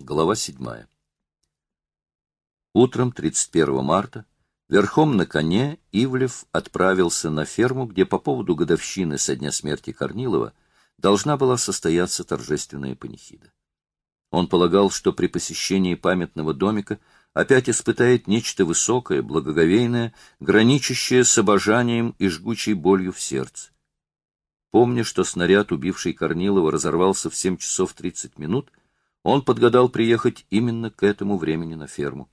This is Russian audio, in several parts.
Глава 7. Утром 31 марта верхом на коне Ивлев отправился на ферму, где по поводу годовщины со дня смерти Корнилова должна была состояться торжественная панихида. Он полагал, что при посещении памятного домика опять испытает нечто высокое, благоговейное, граничащее с обожанием и жгучей болью в сердце. Помня, что снаряд, убивший Корнилова, разорвался в 7 часов 30 минут, он подгадал приехать именно к этому времени на ферму.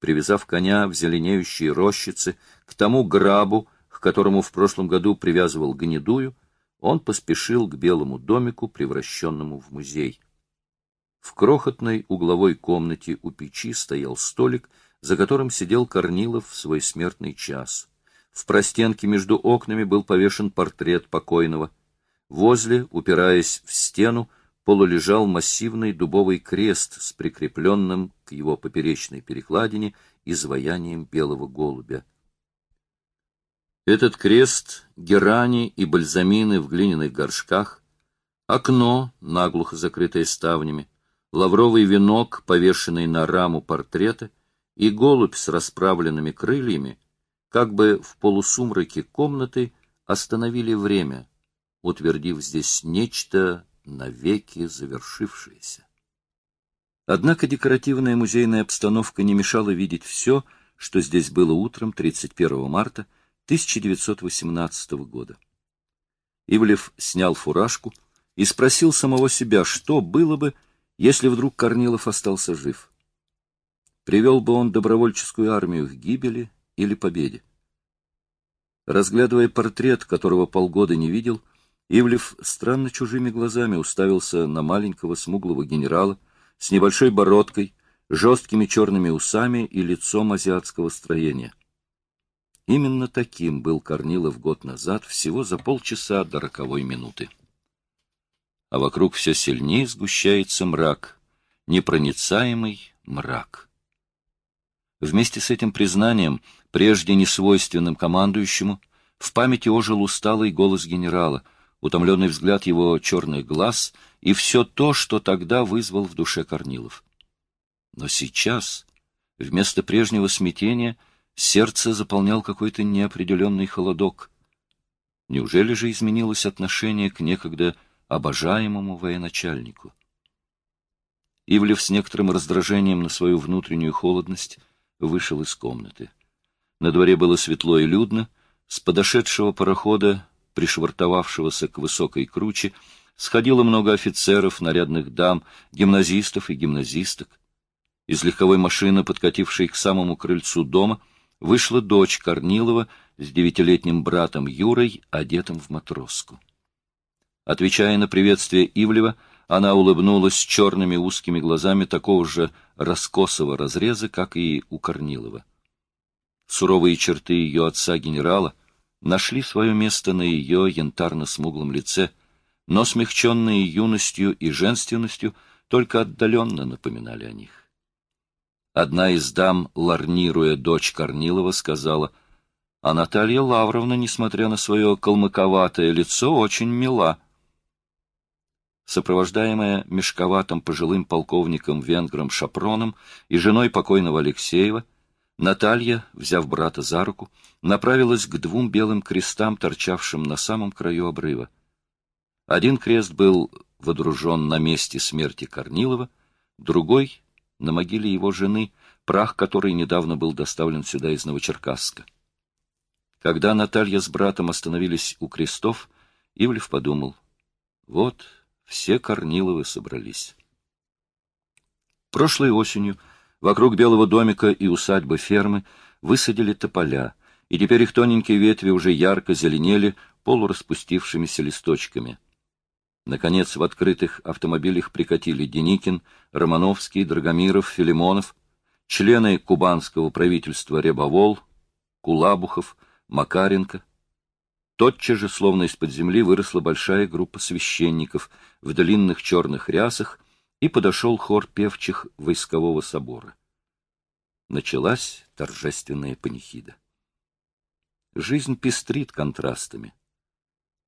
Привязав коня в зеленеющие рощицы к тому грабу, к которому в прошлом году привязывал гнедую, он поспешил к белому домику, превращенному в музей. В крохотной угловой комнате у печи стоял столик, за которым сидел Корнилов в свой смертный час. В простенке между окнами был повешен портрет покойного. Возле, упираясь в стену, полулежал массивный дубовый крест с прикрепленным к его поперечной перекладине изваянием белого голубя. Этот крест, герани и бальзамины в глиняных горшках, окно, наглухо закрытое ставнями, лавровый венок, повешенный на раму портрета, и голубь с расправленными крыльями, как бы в полусумраке комнаты, остановили время, утвердив здесь нечто навеки завершившееся. Однако декоративная музейная обстановка не мешала видеть все, что здесь было утром 31 марта 1918 года. Ивлев снял фуражку и спросил самого себя, что было бы, если вдруг Корнилов остался жив. Привел бы он добровольческую армию к гибели или победе. Разглядывая портрет, которого полгода не видел, Ивлев странно чужими глазами уставился на маленького смуглого генерала с небольшой бородкой, жесткими черными усами и лицом азиатского строения. Именно таким был Корнилов год назад, всего за полчаса до роковой минуты. А вокруг все сильнее сгущается мрак, непроницаемый мрак. Вместе с этим признанием, прежде несвойственным командующему, в памяти ожил усталый голос генерала — утомленный взгляд его черных глаз и все то, что тогда вызвал в душе Корнилов. Но сейчас, вместо прежнего смятения, сердце заполнял какой-то неопределенный холодок. Неужели же изменилось отношение к некогда обожаемому военачальнику? Ивлев с некоторым раздражением на свою внутреннюю холодность вышел из комнаты. На дворе было светло и людно, с подошедшего парохода пришвартовавшегося к высокой круче, сходило много офицеров, нарядных дам, гимназистов и гимназисток. Из легковой машины, подкатившей к самому крыльцу дома, вышла дочь Корнилова с девятилетним братом Юрой, одетым в матроску. Отвечая на приветствие Ивлева, она улыбнулась черными узкими глазами такого же раскосого разреза, как и у Корнилова. Суровые черты ее отца-генерала — нашли свое место на ее янтарно-смуглом лице, но смягченные юностью и женственностью только отдаленно напоминали о них. Одна из дам, ларнируя дочь Корнилова, сказала, а Наталья Лавровна, несмотря на свое калмыковатое лицо, очень мила. Сопровождаемая мешковатым пожилым полковником-венгром Шапроном и женой покойного Алексеева, Наталья, взяв брата за руку, направилась к двум белым крестам, торчавшим на самом краю обрыва. Один крест был водружен на месте смерти Корнилова, другой — на могиле его жены, прах которой недавно был доставлен сюда из Новочеркасска. Когда Наталья с братом остановились у крестов, Ивлев подумал, вот все Корниловы собрались. Прошлой осенью Вокруг белого домика и усадьбы фермы высадили тополя, и теперь их тоненькие ветви уже ярко зеленели полураспустившимися листочками. Наконец, в открытых автомобилях прикатили Деникин, Романовский, Драгомиров, Филимонов, члены кубанского правительства Рябовол, Кулабухов, Макаренко. Тотчас же, словно из-под земли, выросла большая группа священников в длинных черных рясах и подошел хор певчих войскового собора. Началась торжественная панихида. Жизнь пестрит контрастами.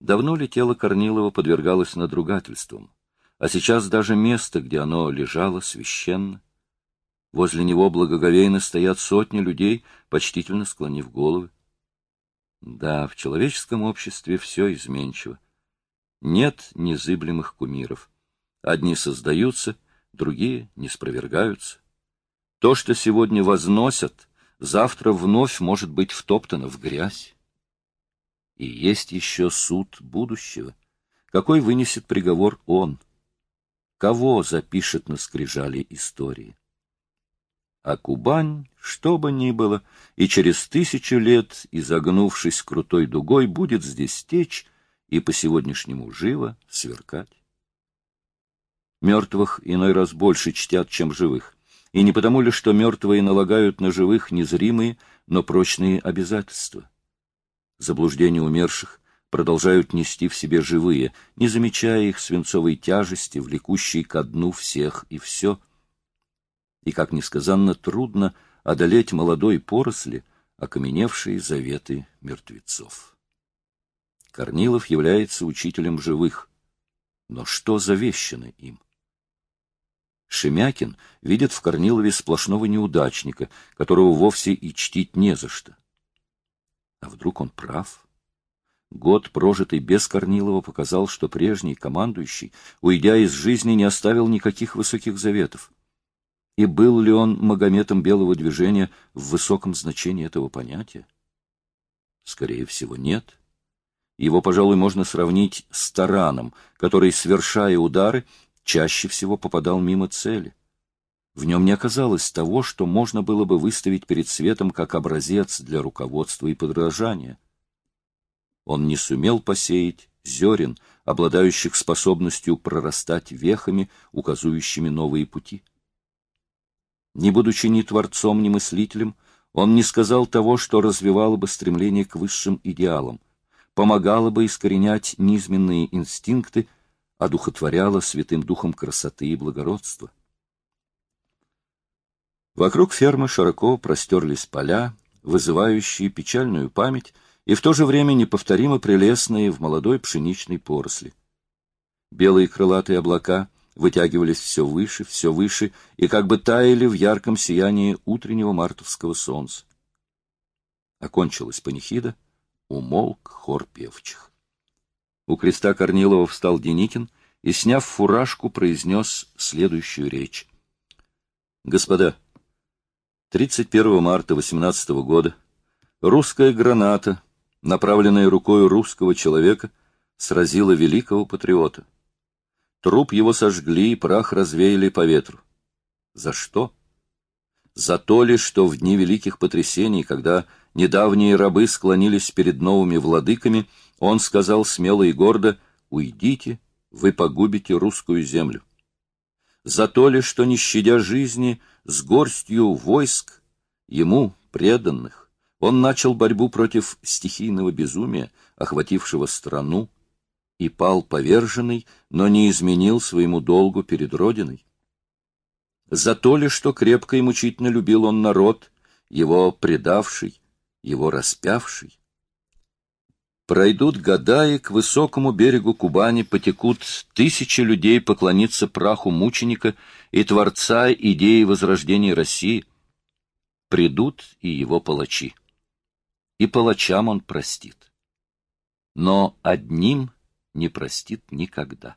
Давно ли тело Корнилова подвергалось надругательствам? а сейчас даже место, где оно лежало, священно. Возле него благоговейно стоят сотни людей, почтительно склонив головы. Да, в человеческом обществе все изменчиво. Нет незыблемых кумиров. Одни создаются, другие не спровергаются. То, что сегодня возносят, завтра вновь может быть втоптано в грязь. И есть еще суд будущего. Какой вынесет приговор он? Кого запишет на скрижали истории? А Кубань, что бы ни было, и через тысячу лет, изогнувшись крутой дугой, будет здесь течь и по сегодняшнему живо сверкать. Мертвых иной раз больше чтят, чем живых. И не потому ли, что мертвые налагают на живых незримые, но прочные обязательства. Заблуждения умерших продолжают нести в себе живые, не замечая их свинцовой тяжести, влекущей ко дну всех и все. И, как несказанно трудно одолеть молодой поросли, окаменевшие заветы мертвецов. Корнилов является учителем живых. Но что завещано им? Шемякин видит в Корнилове сплошного неудачника, которого вовсе и чтить не за что. А вдруг он прав? Год, прожитый без Корнилова, показал, что прежний командующий, уйдя из жизни, не оставил никаких высоких заветов. И был ли он Магометом белого движения в высоком значении этого понятия? Скорее всего, нет. Его, пожалуй, можно сравнить с тараном, который, свершая удары, чаще всего попадал мимо цели. В нем не оказалось того, что можно было бы выставить перед светом как образец для руководства и подражания. Он не сумел посеять зерен, обладающих способностью прорастать вехами, указывающими новые пути. Не будучи ни творцом, ни мыслителем, он не сказал того, что развивало бы стремление к высшим идеалам, помогало бы искоренять низменные инстинкты одухотворяла святым духом красоты и благородства. Вокруг фермы широко простерлись поля, вызывающие печальную память и в то же время неповторимо прелестные в молодой пшеничной поросли. Белые крылатые облака вытягивались все выше, все выше и как бы таяли в ярком сиянии утреннего мартовского солнца. Окончилась панихида, умолк хор певчих. У креста Корнилова встал Деникин и, сняв фуражку, произнес следующую речь. «Господа, 31 марта 18 года русская граната, направленная рукой русского человека, сразила великого патриота. Труп его сожгли и прах развеяли по ветру. За что? За то ли, что в дни великих потрясений, когда недавние рабы склонились перед новыми владыками, он сказал смело и гордо «Уйдите, вы погубите русскую землю». За то ли, что, не щадя жизни, с горстью войск, ему, преданных, он начал борьбу против стихийного безумия, охватившего страну, и пал поверженный, но не изменил своему долгу перед Родиной. За то ли, что крепко и мучительно любил он народ, его предавший, его распявший, Пройдут года, и к высокому берегу Кубани потекут тысячи людей поклониться праху мученика и творца идеи возрождения России. Придут и его палачи. И палачам он простит. Но одним не простит никогда.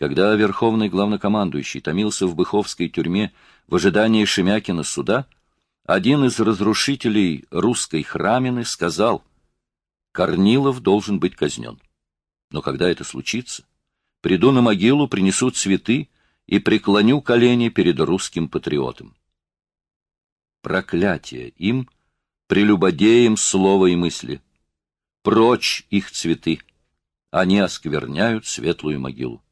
Когда верховный главнокомандующий томился в Быховской тюрьме в ожидании Шемякина суда, один из разрушителей русской храмины сказал — Корнилов должен быть казнен. Но когда это случится, приду на могилу, принесу цветы и преклоню колени перед русским патриотом. Проклятие им, прелюбодеям слова и мысли. Прочь их цветы. Они оскверняют светлую могилу.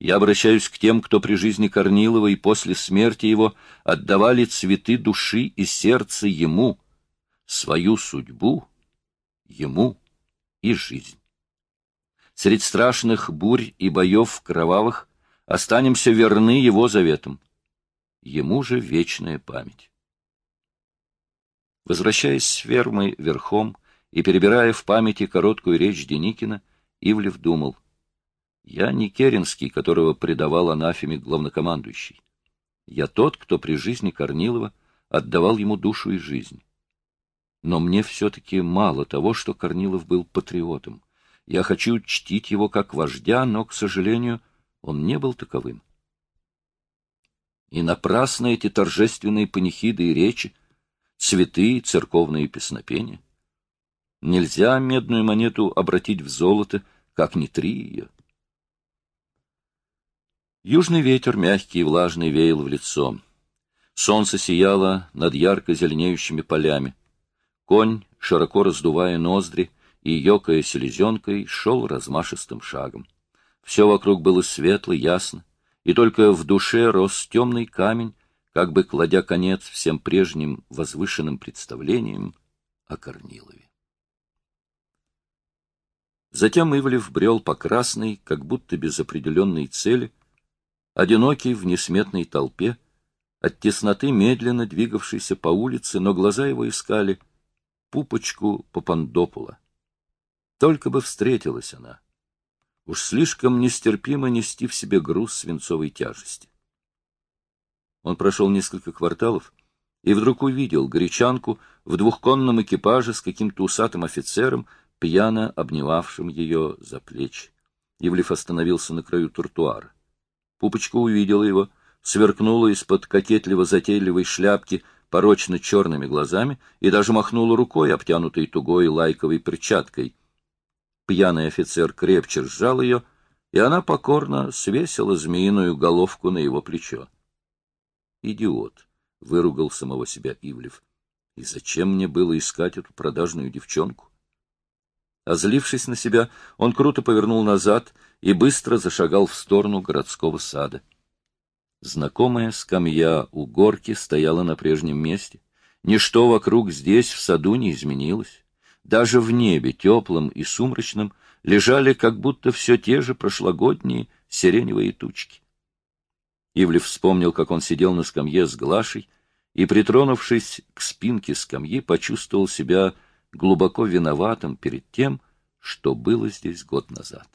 Я обращаюсь к тем, кто при жизни Корнилова и после смерти его отдавали цветы души и сердца ему, свою судьбу ему и жизнь. Средь страшных бурь и боев кровавых останемся верны его заветам. Ему же вечная память. Возвращаясь с фермы верхом и перебирая в памяти короткую речь Деникина, Ивлев думал, Я не Керенский, которого предавал анафеме главнокомандующий. Я тот, кто при жизни Корнилова отдавал ему душу и жизнь. Но мне все-таки мало того, что Корнилов был патриотом. Я хочу чтить его как вождя, но, к сожалению, он не был таковым. И напрасно эти торжественные панихиды и речи, цветы и церковные песнопения. Нельзя медную монету обратить в золото, как не три ее. Южный ветер, мягкий и влажный, веял в лицо. Солнце сияло над ярко зеленеющими полями. Конь, широко раздувая ноздри и ёкая селезенкой, шел размашистым шагом. Все вокруг было светло, ясно, и только в душе рос темный камень, как бы кладя конец всем прежним возвышенным представлениям о Корнилове. Затем Ивлев брел по красной, как будто без определенной цели, одинокий в несметной толпе, от тесноты медленно двигавшийся по улице, но глаза его искали пупочку Папандопула. Только бы встретилась она. Уж слишком нестерпимо нести в себе груз свинцовой тяжести. Он прошел несколько кварталов и вдруг увидел гречанку в двухконном экипаже с каким-то усатым офицером, пьяно обнимавшим ее за плечи. Ивлев остановился на краю тротуара. Пупочка увидела его, сверкнула из-под кокетливо-затейливой шляпки порочно черными глазами и даже махнула рукой, обтянутой тугой лайковой перчаткой. Пьяный офицер крепче сжал ее, и она покорно свесила змеиную головку на его плечо. «Идиот!» — выругал самого себя Ивлев. «И зачем мне было искать эту продажную девчонку?» Озлившись на себя, он круто повернул назад и быстро зашагал в сторону городского сада. Знакомая скамья у горки стояла на прежнем месте. Ничто вокруг здесь, в саду, не изменилось. Даже в небе, теплом и сумрачном, лежали как будто все те же прошлогодние сиреневые тучки. Ивлев вспомнил, как он сидел на скамье с Глашей, и, притронувшись к спинке скамьи, почувствовал себя глубоко виноватым перед тем, что было здесь год назад.